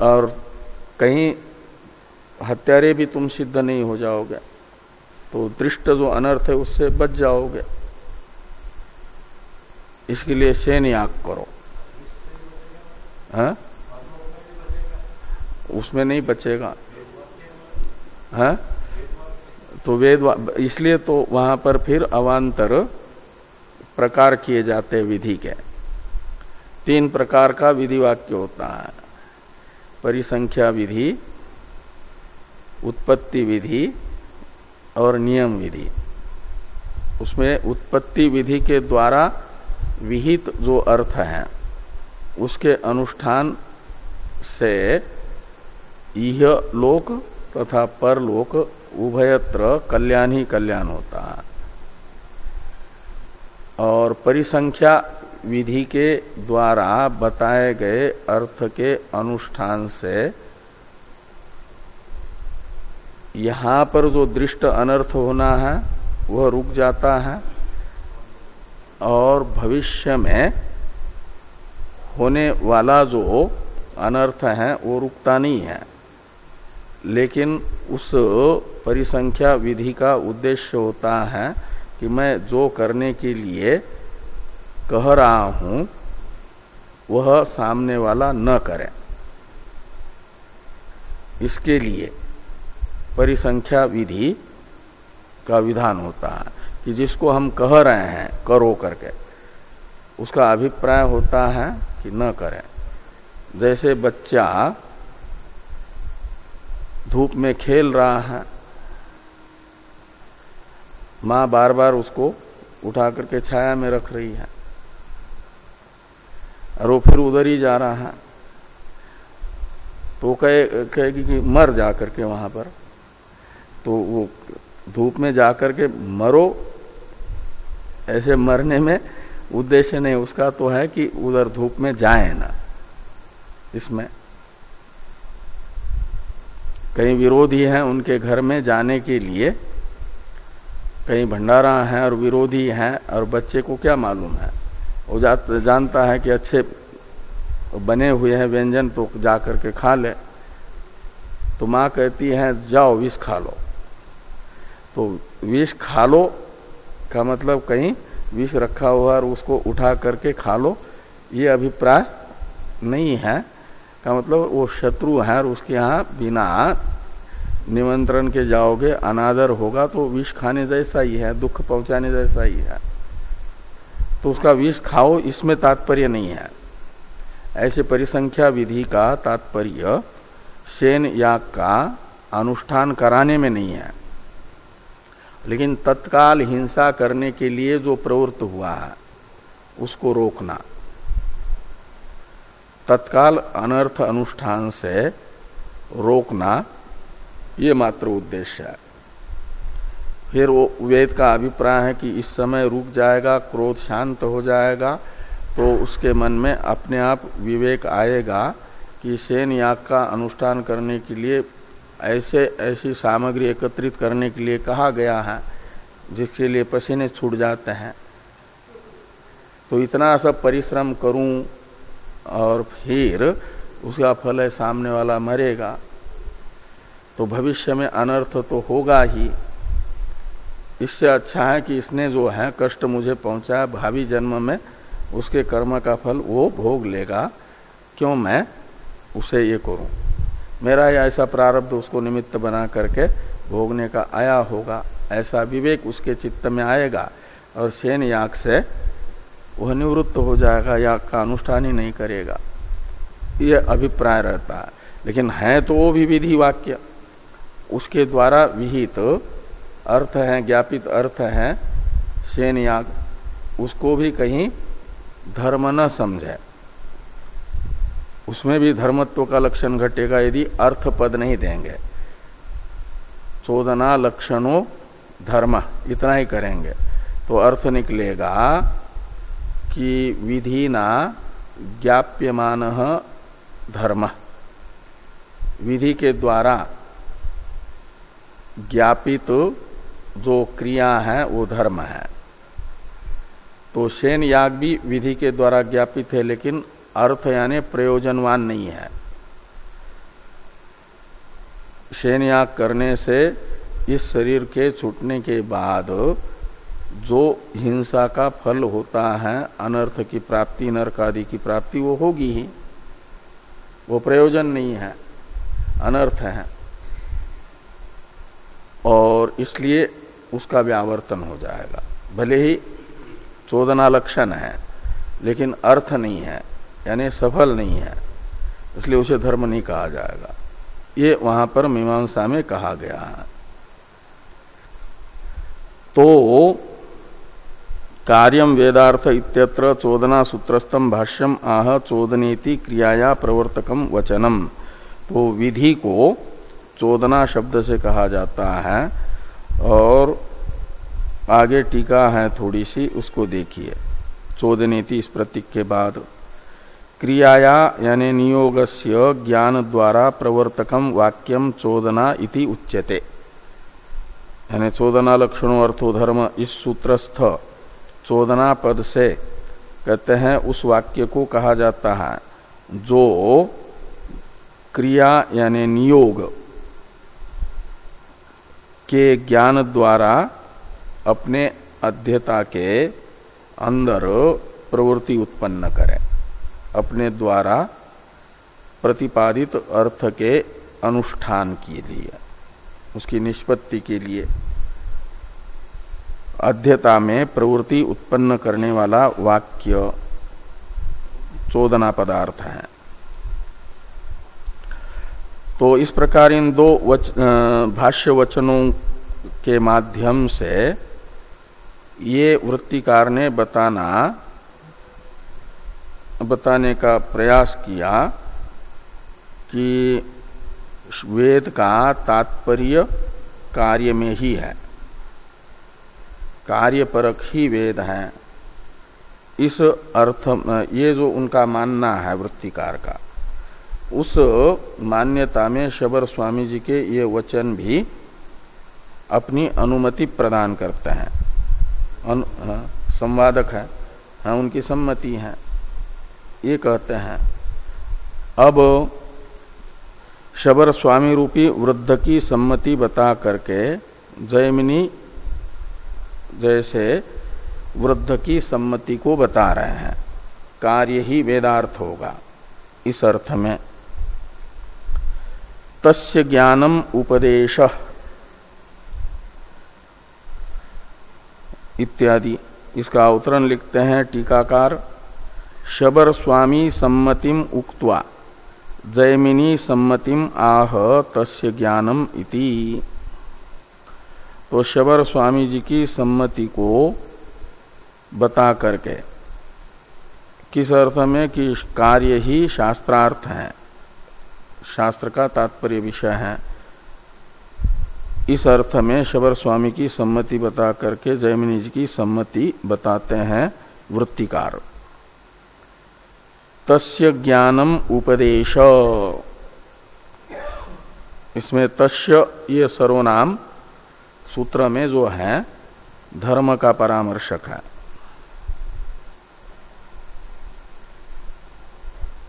और कहीं हत्यारे भी तुम सिद्ध नहीं हो जाओगे तो दृष्ट जो अनर्थ है उससे बच जाओगे। इसके लिए शेन याग करो। हा? उसमें नहीं बचेगा हा? तो वेद इसलिए तो वहाँ पर फिर अवान्तर प्रकार किए जाते विधि के तीन प्रकार का विधि वाक्य होता है परिसंख्या विधि, उत्पत्ति विधि और नियम विधि उसमें उत्पत्ति विधि के द्वारा विहित जो अर्थ है उसके अनुष्ठान से यह लोक तथा परलोक उभयत्र कल्याण ही कल्याण होता है। और परिसंख्या विधि के द्वारा बताए गए अर्थ के अनुष्ठान से यहाँ पर जो दृष्ट अनर्थ होना है, वह रुक जाता है। और भविष्य में होने वाला जो अनर्थ है, वो रुकता नहीं है। लेकिन उस परिसंख्या विधि का उद्देश्य होता है कि मैं जो करने के लिए कह रहा हूँ, वह सामने वाला न करे। इसके लिए परिसंख्या विधि का विधान होता है कि जिसको हम कह रहे हैं, करो करके, उसका अभिप्राय होता है कि न करें। जैसे बच्चा धूप में खेल रहा है, माँ बार बार उसको उठा करके छाया में रख रही है, और वो फिर उधर ही जा रहा है तो कहे, कहेगी कि मर जा करके वहाँ पर। तो वो धूप में जाकर के मरो, ऐसे मरने में उद्देश्य नहीं, उसका तो है कि उधर धूप में जाए ना। इसमें कहीं विरोधी हैं उनके घर में जाने के लिए कहीं भंडारा है और विरोधी हैं, और बच्चे को क्या मालूम है? वो जानता है कि अच्छे बने हुए हैं, व्यंजन तो जा करके खा ले। तो माँ कहती है, जाओ, विष खा लो। तो विष खा लो का मतलब कहीं विष रखा हुआ और उसको उठा करके खा लो। ये अभिप्राय नहीं है। का मतलब वो शत्रु है और उसके यहाँ बिना निमंत्रण के जाओगे, अनादर होगा तो विष खाने जैसा ही है, दुख पहुँचाने जैसा ही है। तो उसका विष खाओ, इसमें तात्पर्य नहीं है। ऐसे परिसंख्या विधि का तात्पर्य शेन याग का अनुष्ठान कराने में नहीं है। लेकिन तत्काल हिंसा करने के लिए जो प्रवृत्त हुआ है, उसको रोकना। तत्काल अनर्थ अनुष्ठान से रोकना ये मात्र उद्देश्य है। फिर वो वेद का अभिप्राय है कि इस समय रुक जाएगा, क्रोध शांत हो जाएगा तो उसके मन में अपने आप विवेक आएगा कि सेन याग का अनुष्ठान करने के लिए ऐसे, ऐसी सामग्री एकत्रित करने के लिए कहा गया है, जिसके लिए पसीने छूट जाते हैं। तो इतना सब परिश्रम करूँ और फिर उसका फल है सामने वाला मरेगा तो भविष्य में अनर्थ तो होगा ही। इससे अच्छा है कि इसने जो है कष्ट मुझे पहुँचाया, भावी जन्म में उसके कर्म का फल वो भोग लेगा। क्यों मैं उसे ये करूँ? मेरा ही ऐसा प्रारब्ध उसको निमित्त बना करके भोगने का आया होगा, ऐसा विवेक उसके चित्त में आएगा और सेन याग से वह निवृत्त हो जाएगा याग का अनुष्ठान ही नहीं करेगा। यह अभिप्राय रहता है। लेकिन है तो वो भी विधि वाक्य। उसके द्वारा विहित अर्थ है, ज्ञापित अर्थ है, सेन याग, उसको भी कहीं धर्म न समझे। उसमें भी धर्मत्व का लक्षण घटेगा यदि अर्थ पद नहीं देंगे। चोदना लक्षणों धर्म, इतना ही करेंगे। तो अर्थ निकलेगा कि विधि ना ज्ञाप्यमान धर्म। विधि के द्वारा ज्ञापित जो क्रिया है, वो धर्म है। तो शेन याग भी विधि के द्वारा ज्ञापित है, लेकिन अर्थ यानी प्रयोजनवान नहीं है। शेन याग करने से इस शरीर के छूटने के बाद जो हिंसा का फल होता है, अनर्थ की प्राप्ति नरक आदि की प्राप्ति, वो होगी ही। वो प्रयोजन नहीं है, अनर्थ है। और इसलिए उसका व्यावर्तन हो जाएगा। भले ही चोदना लक्षण है, लेकिन अर्थ नहीं है। यानी सफल नहीं है, इसलिए उसे धर्म नहीं कहा जाएगा। ये वहाँ पर मीमांसा में कहा गया है। तो कार्यम वेदार्थ इत्यत्र चोदना सूत्रस्तम भाष्यम आह चोदनेति क्रियाया प्रवर्तकम वचनम। तो विधि को चोदना शब्द से कहा जाता है और आगे टीका है थोड़ी सी, उसको देखिए। चोदनेति इस प्रतीक के बाद क्रियाया यानी नियोगस्य ज्ञान द्वारा प्रवर्तकम वाक्यम चोदना इति उच्यते। यानी चोदना लक्षणों अर्थो धर्म इस सूत्रस्थ चोदना पद से कहते हैं, उस वाक्य को कहा जाता है, जो क्रिया यानी नियोग के ज्ञान द्वारा अपने अध्यता के अंदर प्रवृत्ति उत्पन्न करे। अपने द्वारा प्रतिपादित अर्थ के अनुष्ठान के लिए उसकी निष्पत्ति के लिए अध्यता में प्रवृत्ति उत्पन्न करने वाला वाक्य चोदना पदार्थ है। तो इस प्रकार इन दो वच, भाष्य वचनों के माध्यम से ये वृत्तिकार ने बताना बताने का प्रयास किया कि वेद का तात्पर्य कार्य में ही है। कार्य परक ही वेद है। इस अर्थ ये जो उनका मानना है वृत्तिकार का उस मान्यता में शबर स्वामी जी के ये वचन भी अपनी अनुमति प्रदान करते हैं। अनु, हाँ, संवादक है हाँ उनकी सम्मति है। ये कहते हैं, अब शबर स्वामी रूपी वृद्ध की सम्मति बता करके जयमिनी जैसे वृद्ध की सम्मति को बता रहे हैं। कार्य ही वेदार्थ होगा। इस अर्थ में, तस्य ज्ञानम उपदेश इत्यादि। इसका अवतरण लिखते हैं टीकाकार शबर स्वामी सम्मतिम उक्त्वा, जयमिनी सम्मतिम आह, तस्य ज्ञानम इति। तो शबर स्वामी जी की सम्मति को बता करके किस अर्थ में कि कार्य ही शास्त्रार्थ है, शास्त्र का तात्पर्य विषय है। इस अर्थ में शबर स्वामी की सम्मति बता करके जयमिनी जी की सम्मति बताते हैं वृत्तिकार। तस्य ज्ञानम उपदेश। इसमें तस्य ये सर्वनाम सूत्र में जो है, धर्म का परामर्शक है।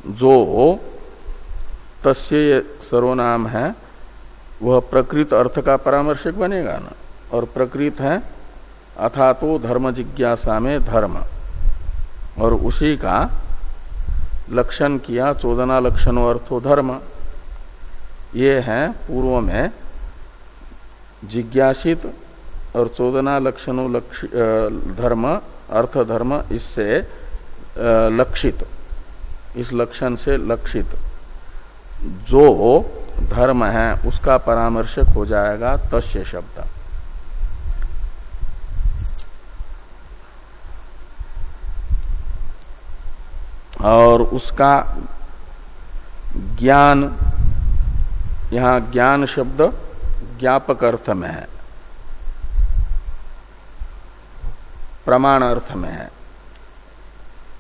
जो तस्य सर्वनाम है, वह प्रकृत अर्थ का परामर्शक बनेगा ना। और प्रकृत है अथा तो धर्म जिज्ञासा में धर्म। और उसी का लक्षण किया, चोदना लक्षण अर्थो धर्म, ये है पूर्व में जिज्ञासित और चोदना लक्षणों लक्ष धर्म, अर्थ धर्म, इससे लक्षित। इस लक्षण से लक्षित। जो धर्म है, उसका परामर्शक हो जाएगा तस्य शब्द। और उसका ज्ञान, यहाँ ज्ञान शब्द ज्ञापक अर्थ में है। प्रमाण अर्थ में है।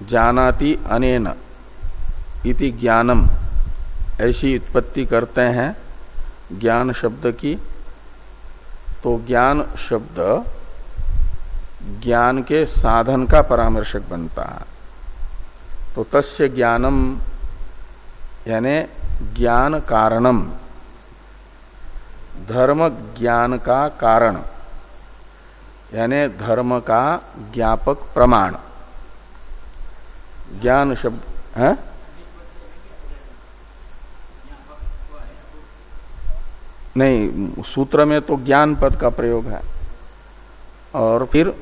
जानाति अनेन इति ज्ञानम। ऐसी उत्पत्ति करते हैं ज्ञान शब्द की। तो ज्ञान शब्द ज्ञान के साधन का परामर्शक बनता है। तो तस्य ज्ञानम, यानी ज्ञान कारणम धर्म ज्ञान का कारण। यानी धर्म का ज्ञापक प्रमाण। ज्ञान शब्द, है? नहीं, सूत्र में तो ज्ञान पद का प्रयोग है। और फिर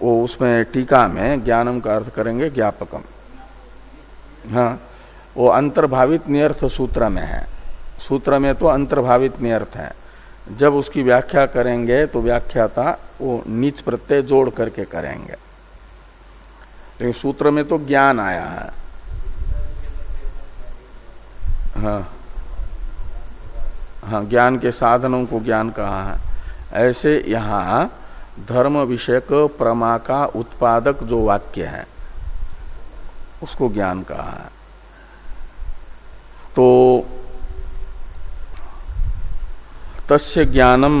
वो उसमें टीका में ज्ञानम का अर्थ करेंगे ज्ञापकम। हाँ वो अंतर्भावित नियर्थ सूत्र में है। सूत्र में तो अंतर्भावित नियर्थ है। जब उसकी व्याख्या करेंगे तो व्याख्याता वो नीच प्रत्यय जोड़ करके करेंगे। लेकिन सूत्र में तो ज्ञान आया है। हाँ। हाँ ज्ञान के साधनों को ज्ञान कहा है। ऐसे यहाँ धर्म विषयक प्रमा का उत्पादक जो वाक्य है उसको ज्ञान कहा है। तो तस्य ज्ञानम,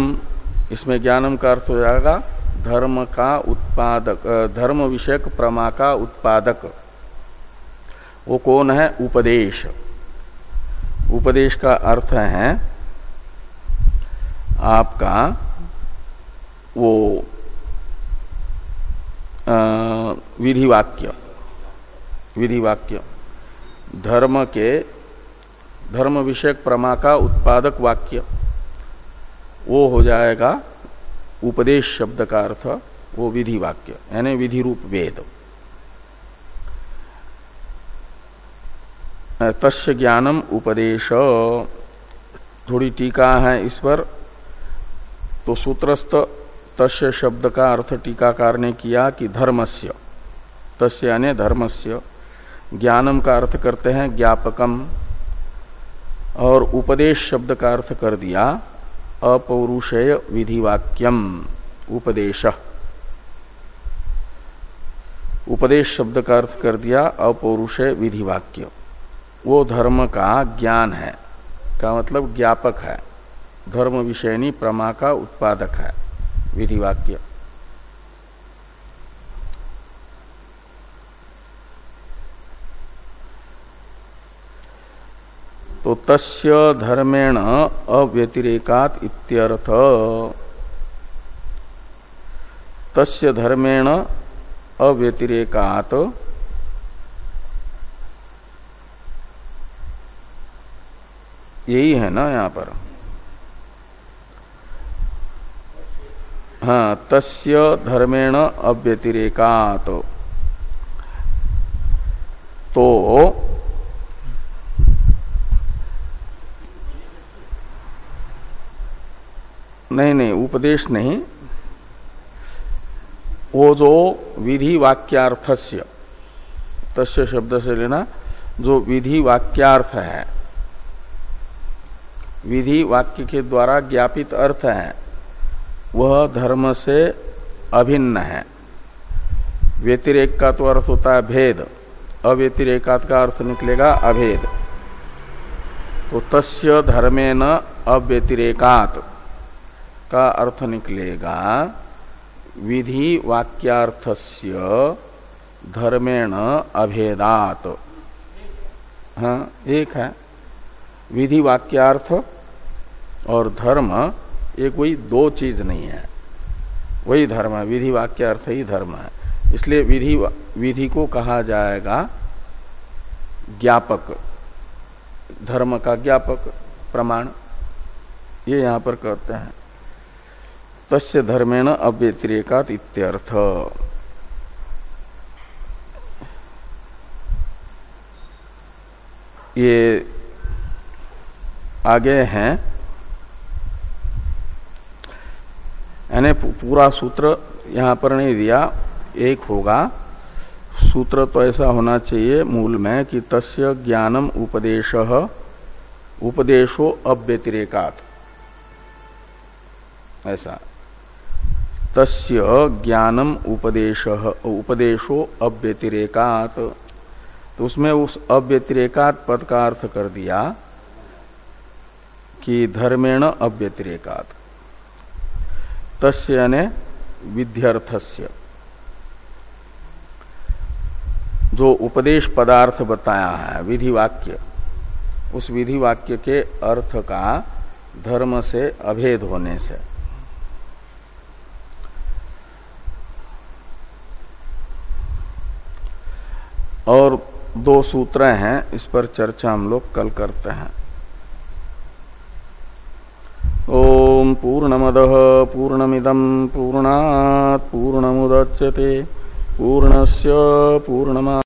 इसमें ज्ञानम का अर्थ हो जाएगा धर्म का उत्पादक धर्म विषयक प्रमा का उत्पादक। वो कौन है? उपदेश। उपदेश का अर्थ है आपका वो विधि वाक्य विधि वाक्य धर्म के, धर्म विषयक प्रमा का उत्पादक वाक्य। वो हो जाएगा उपदेश शब्द का अर्थ, वो विधि वाक्य यानी विधि रूप वेद तस्य ज्ञानम उपदेश। थोड़ी टीका है इस पर। तो सूत्रस्थ, तस्य शब्द का अर्थ टीकाकार ने किया कि धर्मस्य, तस्य यानी धर्मस्य। ज्ञानम का अर्थ करते हैं ज्ञापकम। और उपदेश शब्द का अर्थ कर दिया, अपौरुषेय विधिवाक्यम, उपदेश। उपदेश शब्द का अर्थ कर दिया, अपौरुषेय विधिवाक्य। वो धर्म का ज्ञान है, का मतलब ज्ञापक है। धर्म विषयनी प्रमा का उत्पादक है, विधिवाक्य। तो तस्य धर्मेण अव्यतिरेकात इत्यर्थ। तस्य धर्मेण अव्यतिरेकात। यही है ना यहाँ पर? हाँ तस्य धर्मेण अव्यतिरेकात। तो नहीं नहीं, उपदेश नहीं। वो जो विधि वाक्यार्थस्य, तस्य शब्द से लेना, जो विधि वाक्यार्थ है, विधि वाक्य के द्वारा ज्ञापित अर्थ है, वह धर्म से अभिन्न है। व्यतिरेक का तो अर्थ होता है भेद अव्यतिरेकात का अर्थ निकलेगा अभेद। तो तस्य न अव्यतिरेकात। का अर्थ निकलेगा, विधि वाक्यार्थस्य धर्मेण अभेदात। हाँ एक है। विधि वाक्यार्थ और धर्म, ये कोई दो चीज़ नहीं है। वही धर्म है, विधि वाक्यार्थ ही धर्म है। इसलिए विधि विधि को कहा जाएगा ज्ञापक। धर्म का ज्ञापक, प्रमाण, ये यहाँ पर कहते हैं। तस्य धर्मेण अव्यतिरेकात इत्यर्थ। ये आगे हैं। यानी पूरा सूत्र यहाँ पर नहीं दिया, एक होगा। सूत्र तो ऐसा होना चाहिए मूल में कि तस्य ज्ञानम उपदेश, उपदेशो अव्यतिरेकात। ऐसा। तस्य ज्ञानम उपदेश, उपदेशो अव्यतिरेकात। तो उसमें उस अव्यतिरेकात पद का अर्थ कर दिया कि धर्मेण अव्यतिरेकात। तस्य यानी विध्यर्थस्य जो उपदेश पदार्थ बताया है विधि वाक्य उस विधि वाक्य के अर्थ का धर्म से अभेद होने से। और दो सूत्र हैं, इस पर चर्चा हम लोग कल करते हैं। ओम पूर्णमद पूर्णमिदम पूर्णात पूर्णमुदच्यते। पूर्णस्य पूर्णमा